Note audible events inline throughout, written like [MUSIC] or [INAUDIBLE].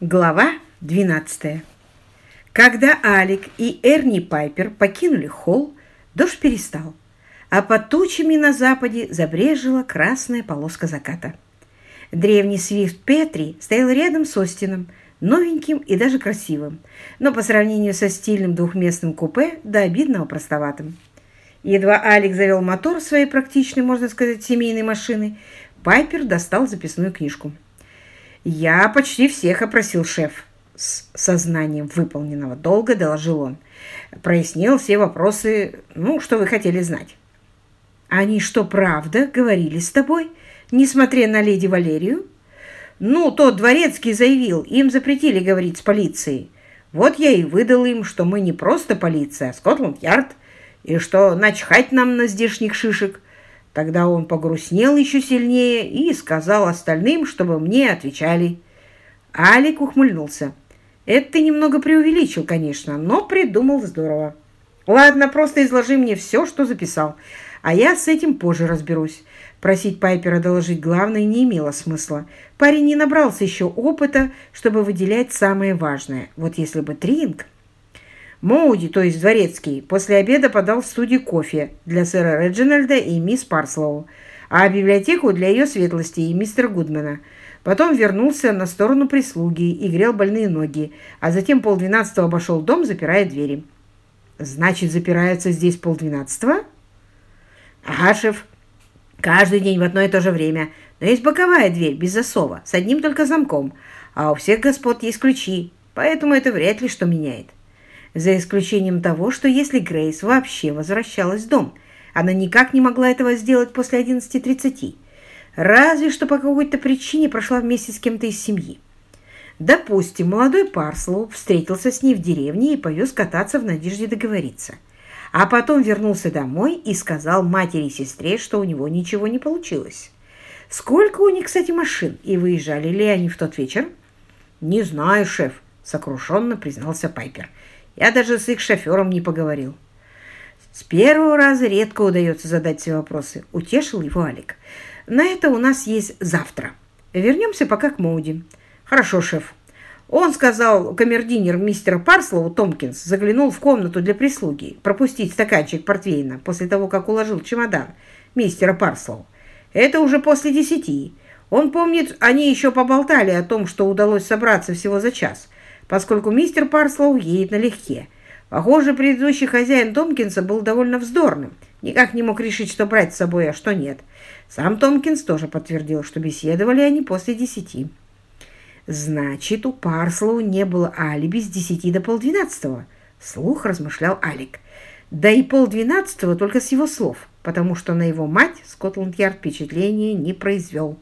Глава 12. Когда Алик и Эрни Пайпер покинули холл, дождь перестал, а под тучами на западе забрежила красная полоска заката. Древний Свифт Петри стоял рядом с Остином, новеньким и даже красивым, но по сравнению со стильным двухместным купе до обидного простоватым. Едва Алик завел мотор своей практичной, можно сказать, семейной машины, Пайпер достал записную книжку. «Я почти всех опросил, шеф», — с сознанием выполненного долга доложил он. «Прояснил все вопросы, ну, что вы хотели знать». «Они что, правда говорили с тобой, несмотря на леди Валерию?» «Ну, тот дворецкий заявил, им запретили говорить с полицией. Вот я и выдал им, что мы не просто полиция, а Скотланд-Ярд, и что начхать нам на здешних шишек». Тогда он погрустнел еще сильнее и сказал остальным, чтобы мне отвечали. Алик ухмыльнулся. Это ты немного преувеличил, конечно, но придумал здорово. Ладно, просто изложи мне все, что записал, а я с этим позже разберусь. Просить Пайпера доложить главное не имело смысла. Парень не набрался еще опыта, чтобы выделять самое важное. Вот если бы Тринг... Моуди, то есть Дворецкий, после обеда подал в студию кофе для сэра Реджинальда и мисс Парслоу, а библиотеку для ее светлости и мистера Гудмана. Потом вернулся на сторону прислуги и грел больные ноги, а затем полдвенадцатого обошел дом, запирая двери. «Значит, запираются здесь полдвенадцатого?» «Ага, шеф. Каждый день в одно и то же время. Но есть боковая дверь, без засова, с одним только замком, а у всех господ есть ключи, поэтому это вряд ли что меняет» за исключением того, что если Грейс вообще возвращалась в дом, она никак не могла этого сделать после 11.30, разве что по какой-то причине прошла вместе с кем-то из семьи. Допустим, молодой Парслоу встретился с ней в деревне и повез кататься в надежде договориться, а потом вернулся домой и сказал матери и сестре, что у него ничего не получилось. Сколько у них, кстати, машин, и выезжали ли они в тот вечер? «Не знаю, шеф», — сокрушенно признался Пайпер. Я даже с их шофером не поговорил. С первого раза редко удается задать все вопросы. Утешил его Алик. На это у нас есть завтра. Вернемся пока к Моуди. Хорошо, шеф. Он сказал, камердинер мистера Парслоу Томкинс заглянул в комнату для прислуги пропустить стаканчик портвейна после того, как уложил чемодан мистера Парслоу. Это уже после десяти. Он помнит, они еще поболтали о том, что удалось собраться всего за час – поскольку мистер Парслоу едет налегке. Похоже, предыдущий хозяин Томкинса был довольно вздорным, никак не мог решить, что брать с собой, а что нет. Сам Томкинс тоже подтвердил, что беседовали они после десяти. «Значит, у Парслоу не было алиби с десяти до полдвенадцатого», — вслух размышлял Алик. «Да и полдвенадцатого только с его слов, потому что на его мать Скотланд-Ярд впечатления не произвел.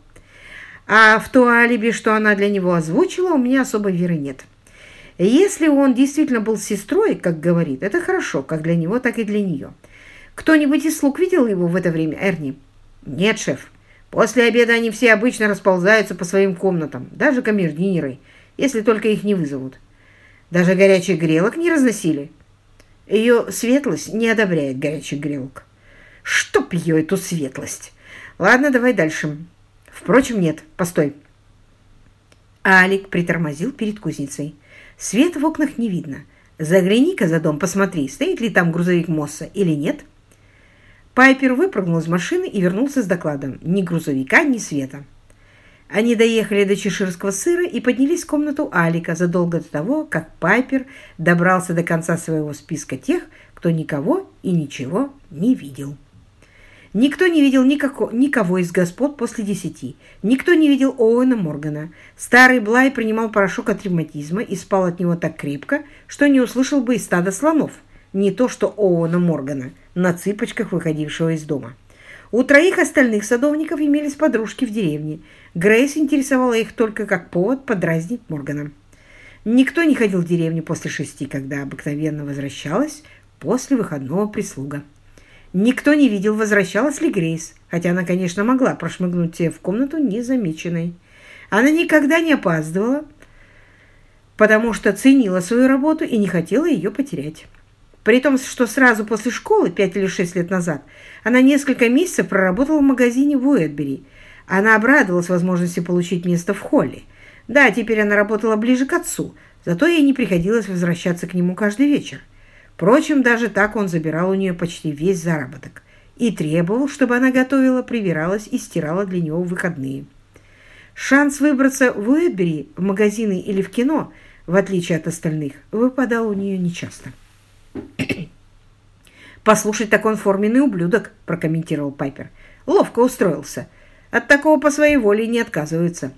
А в то алиби, что она для него озвучила, у меня особой веры нет». Если он действительно был сестрой, как говорит, это хорошо, как для него, так и для нее. Кто-нибудь из слуг видел его в это время, Эрни? Нет, шеф. После обеда они все обычно расползаются по своим комнатам, даже камердинеры, если только их не вызовут. Даже горячих грелок не разносили. Ее светлость не одобряет горячих грелок. Чтоб ее эту светлость! Ладно, давай дальше. Впрочем, нет, постой. Алик притормозил перед кузницей. Свет в окнах не видно. Загляни-ка за дом, посмотри, стоит ли там грузовик Мосса или нет. Пайпер выпрыгнул из машины и вернулся с докладом. Ни грузовика, ни света. Они доехали до чеширского сыра и поднялись в комнату Алика задолго до того, как Пайпер добрался до конца своего списка тех, кто никого и ничего не видел. Никто не видел никако, никого из господ после десяти. Никто не видел Оуэна Моргана. Старый Блай принимал порошок от ревматизма и спал от него так крепко, что не услышал бы и стада слонов. Не то что Оуэна Моргана, на цыпочках выходившего из дома. У троих остальных садовников имелись подружки в деревне. Грейс интересовала их только как повод подразнить Моргана. Никто не ходил в деревню после шести, когда обыкновенно возвращалась после выходного прислуга. Никто не видел, возвращалась ли Грейс, хотя она, конечно, могла прошмыгнуть в комнату незамеченной. Она никогда не опаздывала, потому что ценила свою работу и не хотела ее потерять. При том, что сразу после школы, пять или шесть лет назад, она несколько месяцев проработала в магазине в Уэтбери. Она обрадовалась возможности получить место в холле. Да, теперь она работала ближе к отцу, зато ей не приходилось возвращаться к нему каждый вечер. Впрочем, даже так он забирал у нее почти весь заработок и требовал, чтобы она готовила, прибиралась и стирала для него выходные. Шанс выбраться в Уэдбери, в магазины или в кино, в отличие от остальных, выпадал у нее нечасто. [COUGHS] «Послушать, так он форменный ублюдок», – прокомментировал Пайпер. «Ловко устроился. От такого по своей воле не отказываются».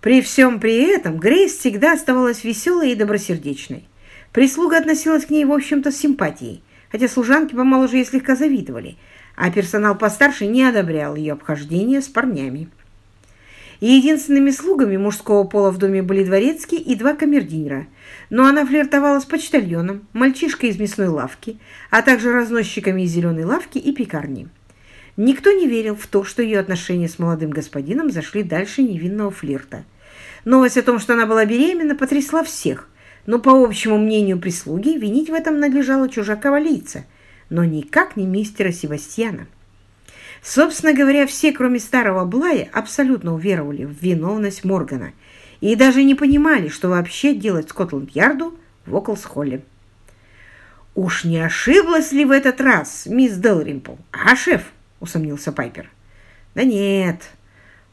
При всем при этом Грейс всегда оставалась веселой и добросердечной. Прислуга относилась к ней, в общем-то, с симпатией, хотя служанки помоложе ей слегка завидовали, а персонал постарше не одобрял ее обхождение с парнями. И единственными слугами мужского пола в доме были дворецкий и два камердинера, но она флиртовала с почтальоном, мальчишкой из мясной лавки, а также разносчиками из зеленой лавки и пекарни. Никто не верил в то, что ее отношения с молодым господином зашли дальше невинного флирта. Новость о том, что она была беременна, потрясла всех, но, по общему мнению прислуги, винить в этом надлежало чужака-валийца, но никак не мистера Себастьяна. Собственно говоря, все, кроме старого Блая, абсолютно уверовали в виновность Моргана и даже не понимали, что вообще делать Скотланд-Ярду в Оклс-Холле. «Уж не ошиблась ли в этот раз мисс Делримпл? А, шеф?» — усомнился Пайпер. «Да нет,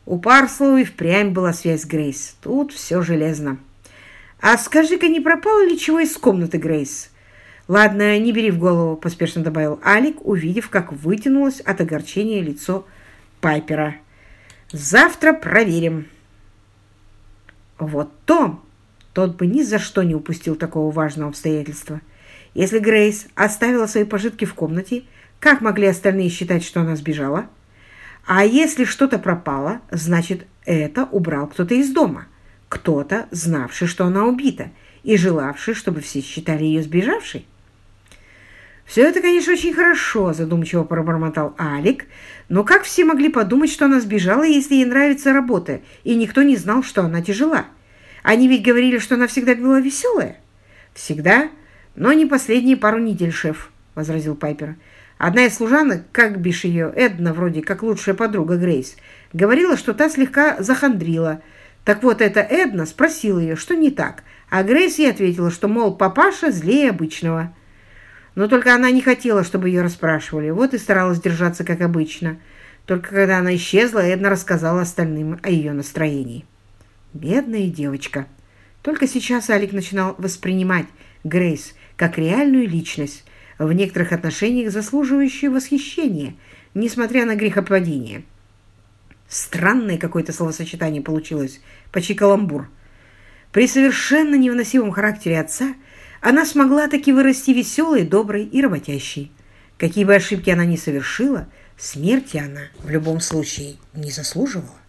у Парслоу и впрямь была связь Грейс. Тут все железно. А скажи-ка, не пропало ли чего из комнаты Грейс?» «Ладно, не бери в голову», — поспешно добавил Алик, увидев, как вытянулось от огорчения лицо Пайпера. «Завтра проверим». Вот Том, тот бы ни за что не упустил такого важного обстоятельства. Если Грейс оставила свои пожитки в комнате, как могли остальные считать, что она сбежала? А если что-то пропало, значит, это убрал кто-то из дома. Кто-то, знавший, что она убита, и желавший, чтобы все считали ее сбежавшей. «Все это, конечно, очень хорошо», – задумчиво пробормотал Алик. «Но как все могли подумать, что она сбежала, если ей нравится работа, и никто не знал, что она тяжела? Они ведь говорили, что она всегда была веселая». «Всегда, но не последние пару недель, шеф», – возразил Пайпер. Одна из служанок, как бишь ее, Эдна, вроде как лучшая подруга Грейс, говорила, что та слегка захандрила. Так вот, эта Эдна спросила ее, что не так, а Грейс ей ответила, что, мол, папаша злее обычного. Но только она не хотела, чтобы ее расспрашивали, вот и старалась держаться, как обычно. Только когда она исчезла, Эдна рассказала остальным о ее настроении. Бедная девочка. Только сейчас Алик начинал воспринимать Грейс как реальную личность, в некоторых отношениях заслуживающую восхищения, несмотря на грехопадение. Странное какое-то словосочетание получилось, почти каламбур. При совершенно невыносимом характере отца она смогла таки вырасти веселой, доброй и работящей. Какие бы ошибки она ни совершила, смерти она в любом случае не заслуживала.